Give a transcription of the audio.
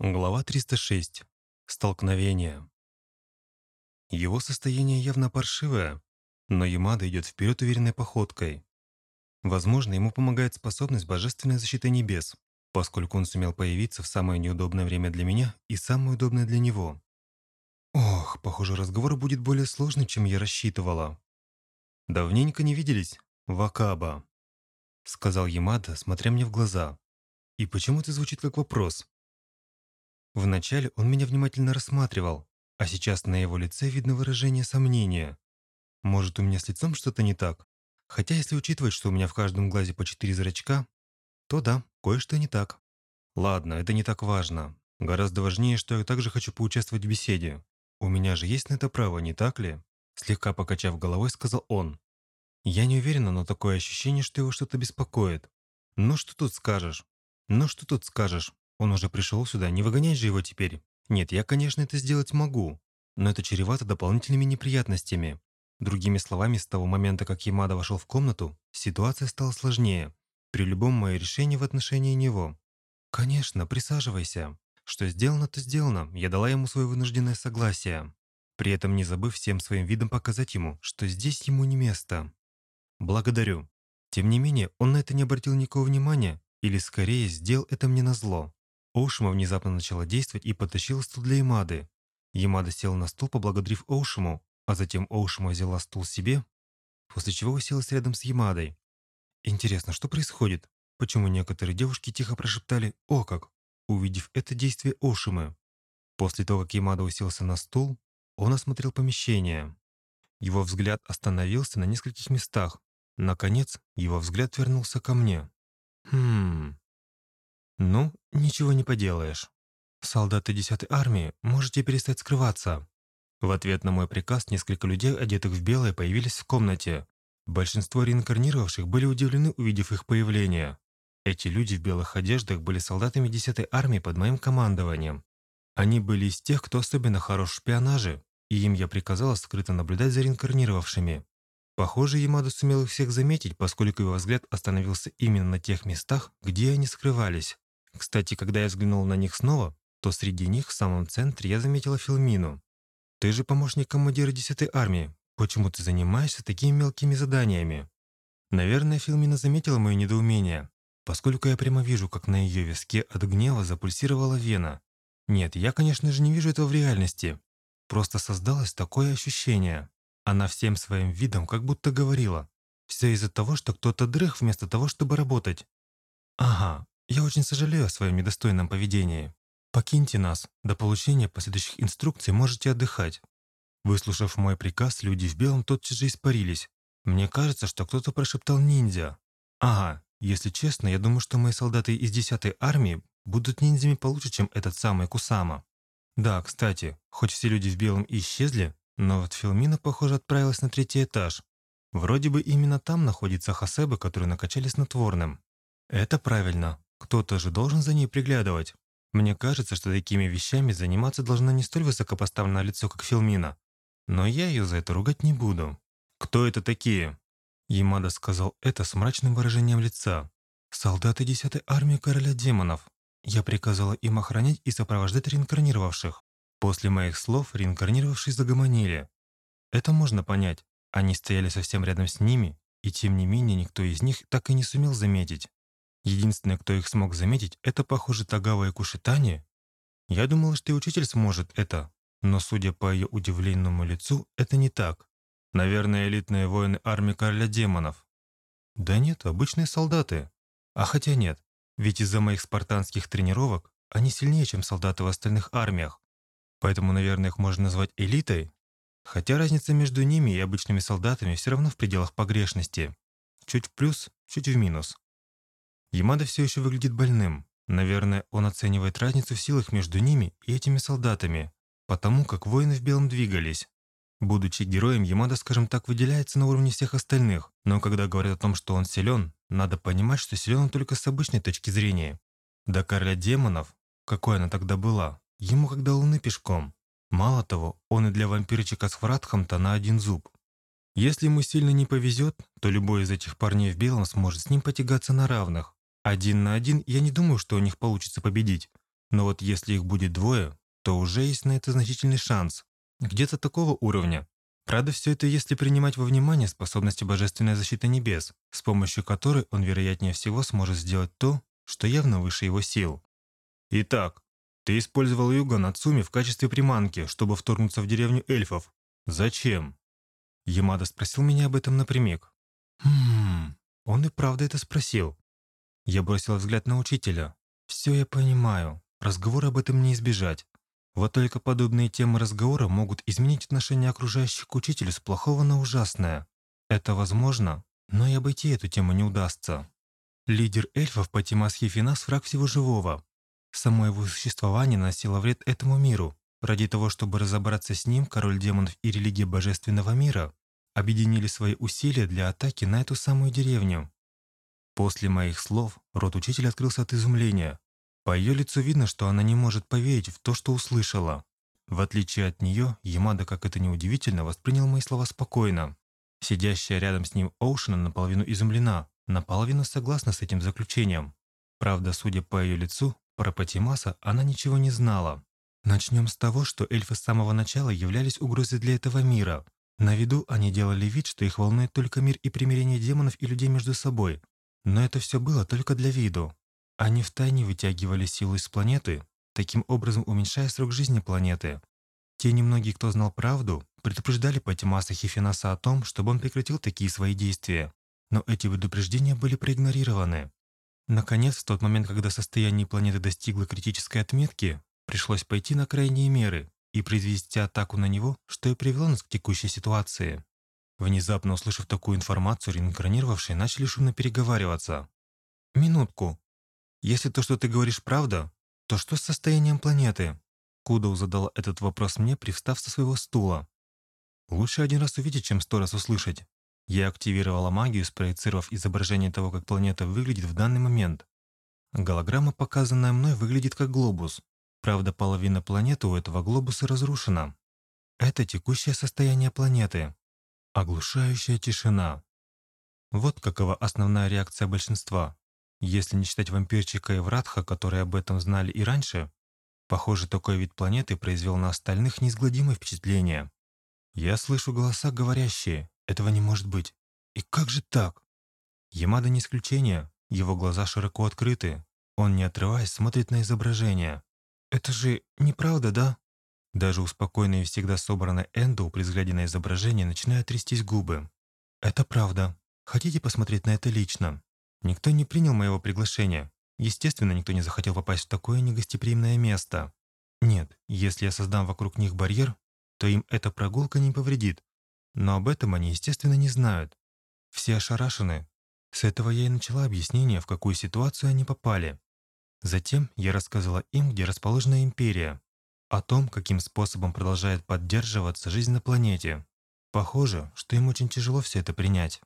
Глава 306. Столкновение. Его состояние явно паршивое, но Ямада идет вперед уверенной походкой. Возможно, ему помогает способность божественной защиты небес, поскольку он сумел появиться в самое неудобное время для меня и самое удобное для него. Ох, похоже, разговор будет более сложный, чем я рассчитывала. «Давненько не виделись, Вакаба», — сказал Ямада, смотря мне в глаза. И почему-то звучит как вопрос. Вначале он меня внимательно рассматривал, а сейчас на его лице видно выражение сомнения. Может, у меня с лицом что-то не так? Хотя если учитывать, что у меня в каждом глазе по четыре зрачка, то да, кое-что не так. Ладно, это не так важно. Гораздо важнее, что я также хочу поучаствовать в беседе. У меня же есть на это право, не так ли? Слегка покачав головой, сказал он. Я не уверена, но такое ощущение, что его что-то беспокоит. Ну что тут скажешь? Ну что тут скажешь? Он уже пришел сюда, не выгонять же его теперь. Нет, я, конечно, это сделать могу, но это чревато дополнительными неприятностями. Другими словами, с того момента, как Ямада вошел в комнату, ситуация стала сложнее. При любом моем решении в отношении него. «Конечно, присаживайся. Что сделано, то сделано. Я дала ему свое вынужденное согласие. При этом не забыв всем своим видом показать ему, что здесь ему не место. Благодарю. Тем не менее, он на это не обратил никакого внимания, или скорее сделал это мне назло. Оушима внезапно начала действовать и потащила стул для Ямады. Ямада села на стул, поблагодарив Оушиму, а затем Оушима взяла стул себе, после чего уселась рядом с Ямадой. Интересно, что происходит? Почему некоторые девушки тихо прошептали «О как!», увидев это действие Оушимы? После того, как Ямада уселся на стул, он осмотрел помещение. Его взгляд остановился на нескольких местах. Наконец, его взгляд вернулся ко мне. «Хм... «Ну, ничего не поделаешь. Солдаты 10-й армии, можете перестать скрываться». В ответ на мой приказ несколько людей, одетых в белое, появились в комнате. Большинство реинкарнировавших были удивлены, увидев их появление. Эти люди в белых одеждах были солдатами 10-й армии под моим командованием. Они были из тех, кто особенно хорош в шпионаже, и им я приказала скрыто наблюдать за реинкарнировавшими. Похоже, Ямада сумел их всех заметить, поскольку его взгляд остановился именно на тех местах, где они скрывались. Кстати, когда я взглянул на них снова, то среди них в самом центре я заметила Филмину. «Ты же помощник командира 10-й армии. Почему ты занимаешься такими мелкими заданиями?» Наверное, Филмина заметила мое недоумение, поскольку я прямо вижу, как на ее виске от гнева запульсировала вена. Нет, я, конечно же, не вижу этого в реальности. Просто создалось такое ощущение. Она всем своим видом как будто говорила. Все из-за того, что кто-то дрых вместо того, чтобы работать. Ага, я очень сожалею о своем недостойном поведении. Покиньте нас. До получения последующих инструкций можете отдыхать. Выслушав мой приказ, люди в белом тотчас же испарились. Мне кажется, что кто-то прошептал «ниндзя». Ага, если честно, я думаю, что мои солдаты из 10-й армии будут ниндзями получше, чем этот самый Кусама. Да, кстати, хоть все люди в белом исчезли, но вот Филмина, похоже, отправилась на третий этаж. Вроде бы именно там находится Хасебы, которые накачали снотворным. Это правильно. Кто-то же должен за ней приглядывать. Мне кажется, что такими вещами заниматься должна не столь высокопоставленное лицо, как Филмина. Но я ее за это ругать не буду. «Кто это такие?» Ямада сказал это с мрачным выражением лица. «Солдаты 10-й армии короля демонов. Я приказала им охранять и сопровождать реинкарнировавших. После моих слов реинкарнировавшие загомонили. Это можно понять. Они стояли совсем рядом с ними, и тем не менее никто из них так и не сумел заметить. Единственное, кто их смог заметить, это, похоже, Тагава и Кушитани. Я думала, что и учитель сможет это, но, судя по ее удивленному лицу, это не так. Наверное, элитные воины армии короля демонов. Да нет, обычные солдаты. А хотя нет, ведь из-за моих спартанских тренировок они сильнее, чем солдаты в остальных армиях. Поэтому, наверное, их можно назвать элитой. Хотя разница между ними и обычными солдатами все равно в пределах погрешности. Чуть в плюс, чуть в минус. Ямада все еще выглядит больным. Наверное, он оценивает разницу в силах между ними и этими солдатами, потому как воины в белом двигались. Будучи героем, Ямада, скажем так, выделяется на уровне всех остальных, но когда говорят о том, что он силен, надо понимать, что силен он только с обычной точки зрения. До короля демонов, какой она тогда была, ему когда луны пешком. Мало того, он и для вампирчика с Фратхам-то на один зуб. Если ему сильно не повезет, то любой из этих парней в белом сможет с ним потягаться на равных. Один на один я не думаю, что у них получится победить. Но вот если их будет двое, то уже есть на это значительный шанс. Где-то такого уровня. Правда, все это если принимать во внимание способности Божественной Защиты Небес, с помощью которой он, вероятнее всего, сможет сделать то, что явно выше его сил. Итак, ты использовал Юга Нацуми в качестве приманки, чтобы вторгнуться в деревню эльфов. Зачем? Ямада спросил меня об этом напрямик. Хм, он и правда это спросил. Я бросил взгляд на учителя. Все я понимаю. Разговор об этом не избежать. Вот только подобные темы разговора могут изменить отношение окружающих к учителю с плохого на ужасное. Это возможно, но и обойти эту тему не удастся. Лидер эльфов Патимас Хефинас – враг всего живого. Само его существование наносило вред этому миру. Ради того, чтобы разобраться с ним, король демонов и религия божественного мира объединили свои усилия для атаки на эту самую деревню. После моих слов рот учителя открылся от изумления. По ее лицу видно, что она не может поверить в то, что услышала. В отличие от нее, Ямада, как это ни удивительно, воспринял мои слова спокойно. Сидящая рядом с ним Оушена наполовину изумлена, наполовину согласна с этим заключением. Правда, судя по ее лицу, про Патимаса она ничего не знала. Начнем с того, что эльфы с самого начала являлись угрозой для этого мира. На виду они делали вид, что их волнует только мир и примирение демонов и людей между собой. Но это все было только для виду. Они втайне вытягивали силу из планеты, таким образом уменьшая срок жизни планеты. Те немногие, кто знал правду, предупреждали Патимаса Хифинаса о том, чтобы он прекратил такие свои действия. Но эти предупреждения были проигнорированы. Наконец, в тот момент, когда состояние планеты достигло критической отметки, пришлось пойти на крайние меры и произвести атаку на него, что и привело нас к текущей ситуации. Внезапно услышав такую информацию, реинкарнировавшие начали шумно переговариваться. «Минутку. Если то, что ты говоришь, правда, то что с состоянием планеты? Кудоу задал этот вопрос мне, привстав со своего стула. Лучше один раз увидеть, чем сто раз услышать. Я активировала магию, спроецировав изображение того, как планета выглядит в данный момент. Голограмма, показанная мной, выглядит как глобус. Правда, половина планеты у этого глобуса разрушена. Это текущее состояние планеты. Оглушающая тишина. Вот какова основная реакция большинства. Если не считать вампирчика и Вратха, которые об этом знали и раньше, похоже, такой вид планеты произвел на остальных неизгладимое впечатление. Я слышу голоса говорящие, этого не может быть. И как же так? Ямада не исключение, его глаза широко открыты. Он, не отрываясь, смотрит на изображение. Это же неправда, да? Даже у и всегда собранной Эндоу при взгляде на изображение начинают трястись губы. Это правда. Хотите посмотреть на это лично? Никто не принял моего приглашения. Естественно, никто не захотел попасть в такое негостеприимное место. Нет, если я создам вокруг них барьер, то им эта прогулка не повредит. Но об этом они, естественно, не знают. Все ошарашены. С этого я и начала объяснение, в какую ситуацию они попали. Затем я рассказала им, где расположена империя, о том, каким способом продолжает поддерживаться жизнь на планете. Похоже, что им очень тяжело все это принять.